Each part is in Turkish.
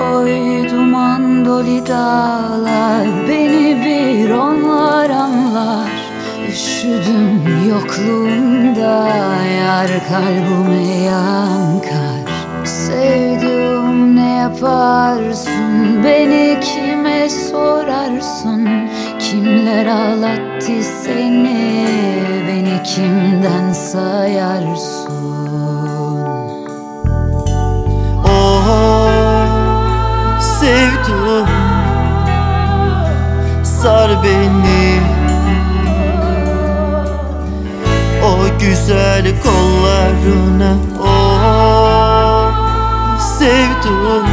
Oy duman dolu dağlar Beni bir onlar anlar. Üşüdüm yokluğunda Yar kalbime yankar Sevdiğim ne yaparsın Beni kime sorarsın? Kimler ağlattı seni Beni kimden sayarsın beni. O güzel kollarına Oh sevdum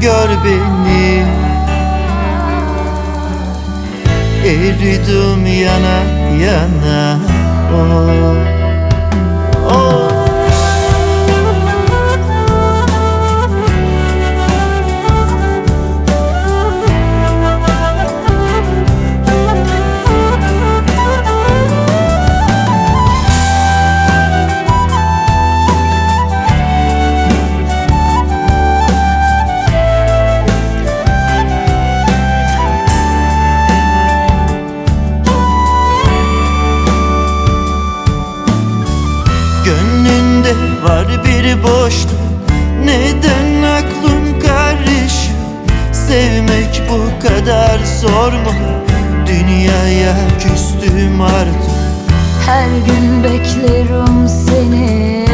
Gör beni. Eridim yana yana Oh var bir boşluk. Neden aklın karışıyor Sevmek bu kadar zor mu? Dünyaya küstüm artık. Her gün beklerim seni.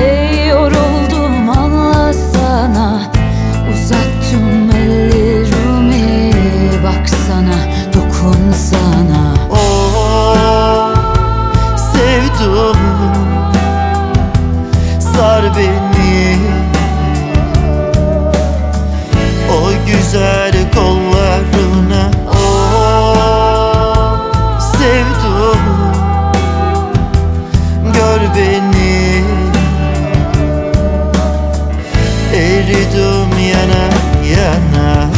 Yoruldum anlasana Eridim yana yana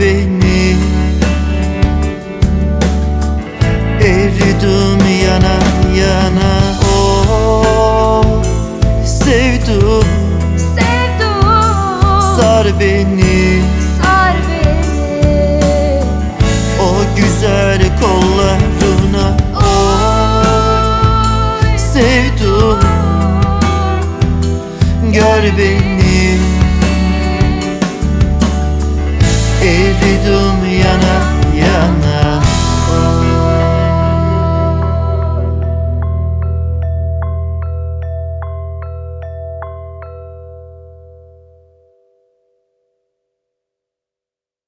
beni. Eridim yana yana Oh sevdum. Sevduğum Sar beni. Sar beni. O güzel kollarına. Oy. Sevdum. Gör beni koydum yana yana.